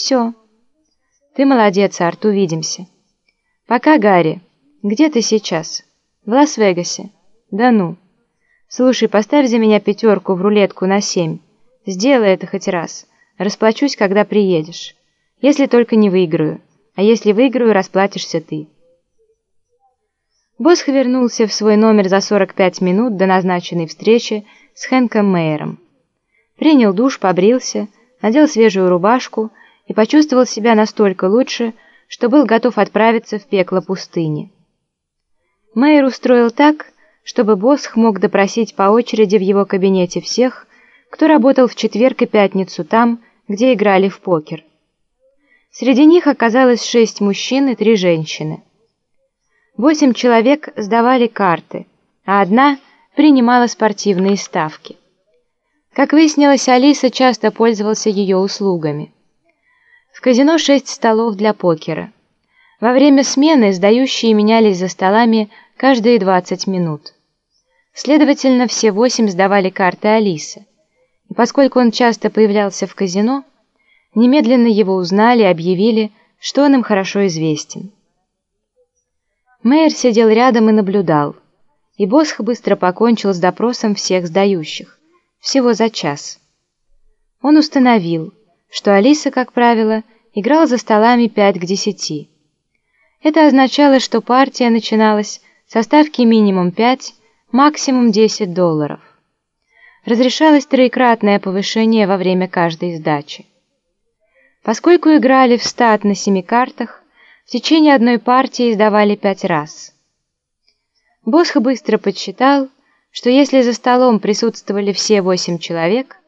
Все. Ты молодец, Арт, увидимся. Пока, Гарри. Где ты сейчас? В Лас-Вегасе. Да ну. Слушай, поставь за меня пятерку в рулетку на семь. Сделай это хоть раз. Расплачусь, когда приедешь. Если только не выиграю. А если выиграю, расплатишься ты. Босх вернулся в свой номер за 45 минут до назначенной встречи с Хэнком Мейером. Принял душ, побрился, надел свежую рубашку и почувствовал себя настолько лучше, что был готов отправиться в пекло пустыни. Мейер устроил так, чтобы Босх мог допросить по очереди в его кабинете всех, кто работал в четверг и пятницу там, где играли в покер. Среди них оказалось шесть мужчин и три женщины. Восемь человек сдавали карты, а одна принимала спортивные ставки. Как выяснилось, Алиса часто пользовался ее услугами. В казино шесть столов для покера. Во время смены сдающие менялись за столами каждые 20 минут. Следовательно, все восемь сдавали карты Алисы. И поскольку он часто появлялся в казино, немедленно его узнали и объявили, что он им хорошо известен. Мэйр сидел рядом и наблюдал, и Босх быстро покончил с допросом всех сдающих, всего за час. Он установил, что Алиса, как правило, играла за столами 5 к 10. Это означало, что партия начиналась со ставки минимум 5, максимум 10 долларов. Разрешалось троекратное повышение во время каждой сдачи. Поскольку играли в стат на семи картах, в течение одной партии сдавали пять раз. Босх быстро подсчитал, что если за столом присутствовали все восемь человек,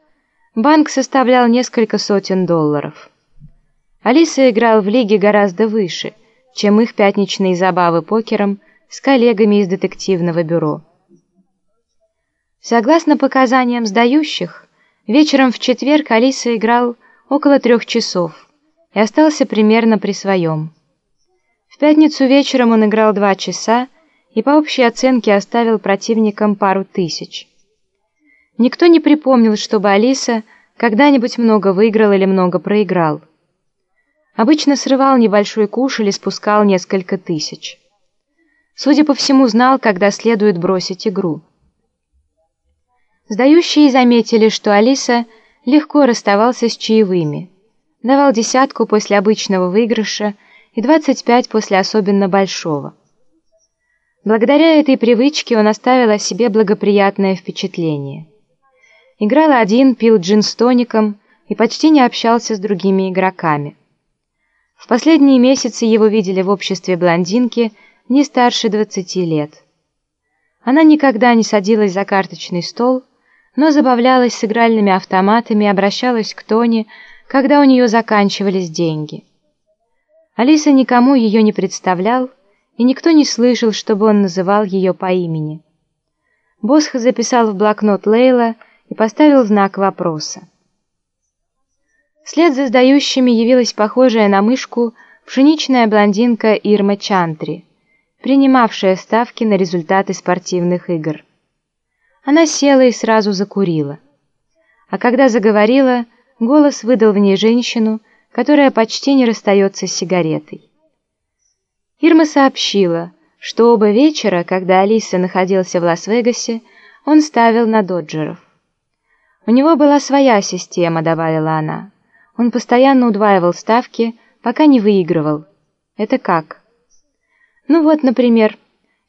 банк составлял несколько сотен долларов. Алиса играл в лиге гораздо выше, чем их пятничные забавы покером с коллегами из детективного бюро. Согласно показаниям сдающих, вечером в четверг Алиса играл около трех часов и остался примерно при своем. В пятницу вечером он играл два часа и по общей оценке оставил противникам пару тысяч. Никто не припомнил, чтобы Алиса когда-нибудь много выиграл или много проиграл. Обычно срывал небольшой куш или спускал несколько тысяч. Судя по всему, знал, когда следует бросить игру. Сдающие заметили, что Алиса легко расставался с чаевыми, давал десятку после обычного выигрыша и 25 после особенно большого. Благодаря этой привычке он оставил о себе благоприятное впечатление. Играл один, пил джин с тоником и почти не общался с другими игроками. В последние месяцы его видели в обществе блондинки не старше 20 лет. Она никогда не садилась за карточный стол, но забавлялась с игральными автоматами и обращалась к Тони, когда у нее заканчивались деньги. Алиса никому ее не представлял, и никто не слышал, чтобы он называл ее по имени. Босх записал в блокнот Лейла и поставил знак вопроса. Вслед за сдающими явилась похожая на мышку пшеничная блондинка Ирма Чантри, принимавшая ставки на результаты спортивных игр. Она села и сразу закурила. А когда заговорила, голос выдал в ней женщину, которая почти не расстается с сигаретой. Ирма сообщила, что оба вечера, когда Алиса находился в Лас-Вегасе, он ставил на доджеров. «У него была своя система», — добавила она. «Он постоянно удваивал ставки, пока не выигрывал. Это как?» «Ну вот, например,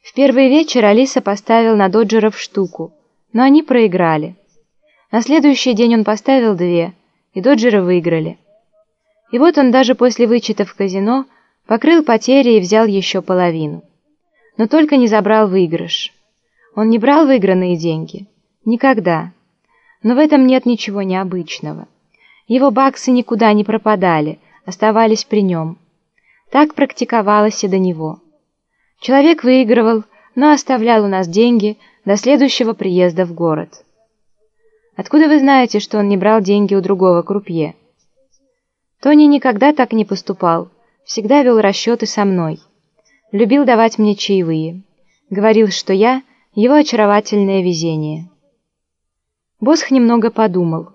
в первый вечер Алиса поставил на доджеров штуку, но они проиграли. На следующий день он поставил две, и доджеры выиграли. И вот он даже после вычета в казино покрыл потери и взял еще половину. Но только не забрал выигрыш. Он не брал выигранные деньги? Никогда. Но в этом нет ничего необычного. Его баксы никуда не пропадали, оставались при нем. Так практиковалось и до него. Человек выигрывал, но оставлял у нас деньги до следующего приезда в город. Откуда вы знаете, что он не брал деньги у другого крупье? Тони никогда так не поступал, всегда вел расчеты со мной. Любил давать мне чаевые. Говорил, что я — его очаровательное везение. Босх немного подумал.